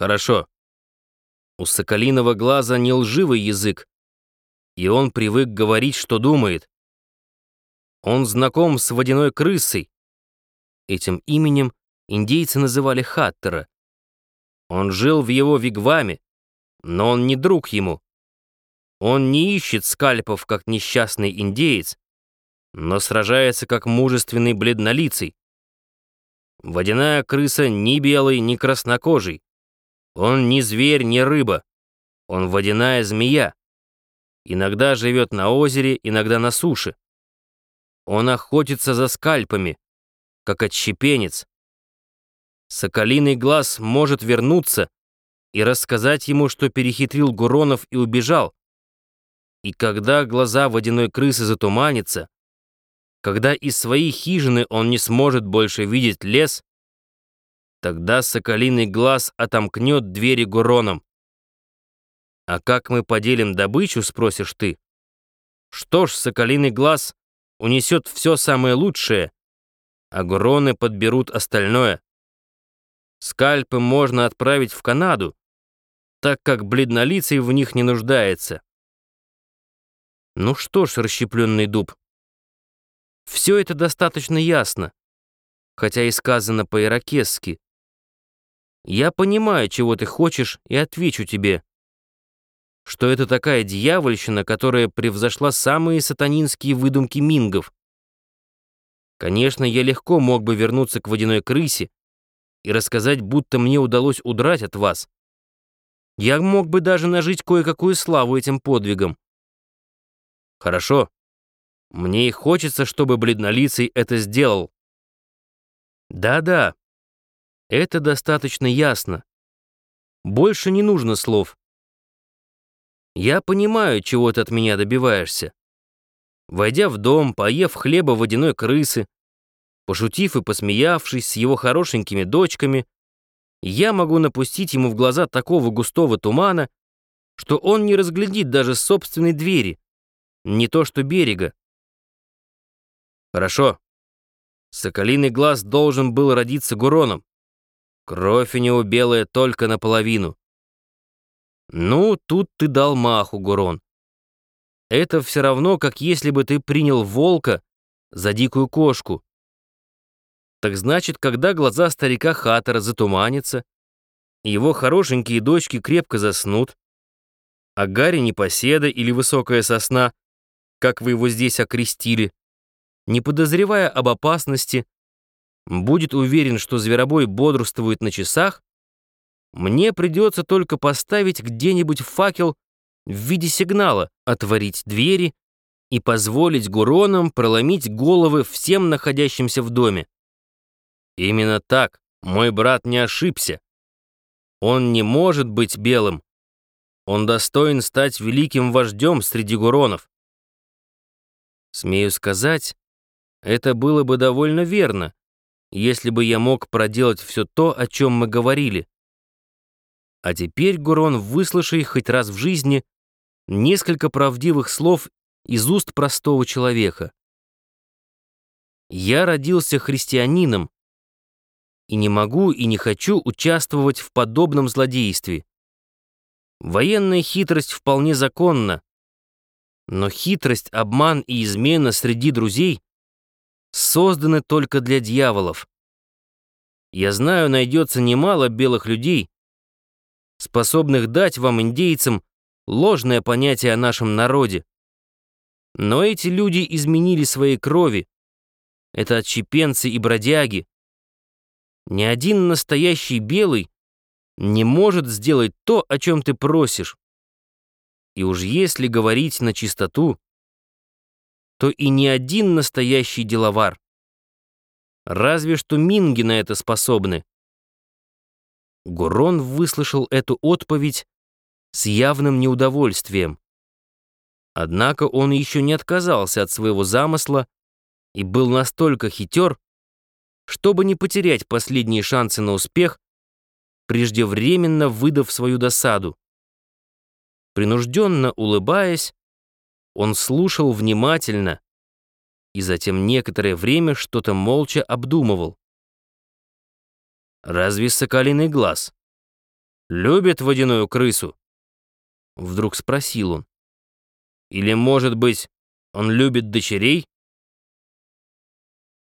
Хорошо. У соколиного глаза не лживый язык, и он привык говорить, что думает. Он знаком с водяной крысой. Этим именем индейцы называли Хаттера. Он жил в его вигваме, но он не друг ему. Он не ищет скальпов, как несчастный индеец, но сражается, как мужественный бледнолицый. Водяная крыса ни белый, ни краснокожий. Он не зверь, не рыба. Он водяная змея. Иногда живет на озере, иногда на суше. Он охотится за скальпами, как отщепенец. Соколиный глаз может вернуться и рассказать ему, что перехитрил Гуронов и убежал. И когда глаза водяной крысы затуманятся, когда из своей хижины он не сможет больше видеть лес, тогда соколиный глаз отомкнет двери Гуроном. А как мы поделим добычу, спросишь ты? Что ж, соколиный глаз унесет все самое лучшее, а Гуроны подберут остальное. Скальпы можно отправить в Канаду, так как бледнолицый в них не нуждается. Ну что ж, расщепленный дуб, все это достаточно ясно, хотя и сказано по-иракесски. Я понимаю, чего ты хочешь, и отвечу тебе, что это такая дьявольщина, которая превзошла самые сатанинские выдумки мингов. Конечно, я легко мог бы вернуться к водяной крысе и рассказать, будто мне удалось удрать от вас. Я мог бы даже нажить кое-какую славу этим подвигом. Хорошо. Мне и хочется, чтобы бледнолицый это сделал. Да-да, это достаточно ясно. Больше не нужно слов. Я понимаю, чего ты от меня добиваешься. Войдя в дом, поев хлеба водяной крысы, пошутив и посмеявшись с его хорошенькими дочками, я могу напустить ему в глаза такого густого тумана, что он не разглядит даже собственной двери, не то что берега. Хорошо. Соколиный глаз должен был родиться Гуроном. Кровь у него белая только наполовину. Ну, тут ты дал маху, Гурон. Это все равно, как если бы ты принял волка за дикую кошку. Так значит, когда глаза старика Хаттера затуманятся, его хорошенькие дочки крепко заснут, а Гарри непоседа или высокая сосна, как вы его здесь окрестили, не подозревая об опасности, будет уверен, что зверобой бодрствует на часах, мне придется только поставить где-нибудь факел в виде сигнала, отворить двери и позволить гуронам проломить головы всем находящимся в доме. Именно так мой брат не ошибся. Он не может быть белым. Он достоин стать великим вождем среди гуронов. Смею сказать, это было бы довольно верно, если бы я мог проделать все то, о чем мы говорили. А теперь, Гурон, выслушай хоть раз в жизни несколько правдивых слов из уст простого человека. Я родился христианином и не могу и не хочу участвовать в подобном злодействе. Военная хитрость вполне законна, но хитрость, обман и измена среди друзей созданы только для дьяволов. Я знаю, найдется немало белых людей, способных дать вам, индейцам, ложное понятие о нашем народе. Но эти люди изменили свои крови. Это отщепенцы и бродяги. Ни один настоящий белый не может сделать то, о чем ты просишь. И уж если говорить на чистоту, то и ни один настоящий деловар. Разве что минги на это способны. Гурон выслушал эту отповедь с явным неудовольствием. Однако он еще не отказался от своего замысла и был настолько хитер, чтобы не потерять последние шансы на успех, преждевременно выдав свою досаду. Принужденно улыбаясь, он слушал внимательно и затем некоторое время что-то молча обдумывал. Разве соколиный глаз любит водяную крысу?» Вдруг спросил он. «Или, может быть, он любит дочерей?»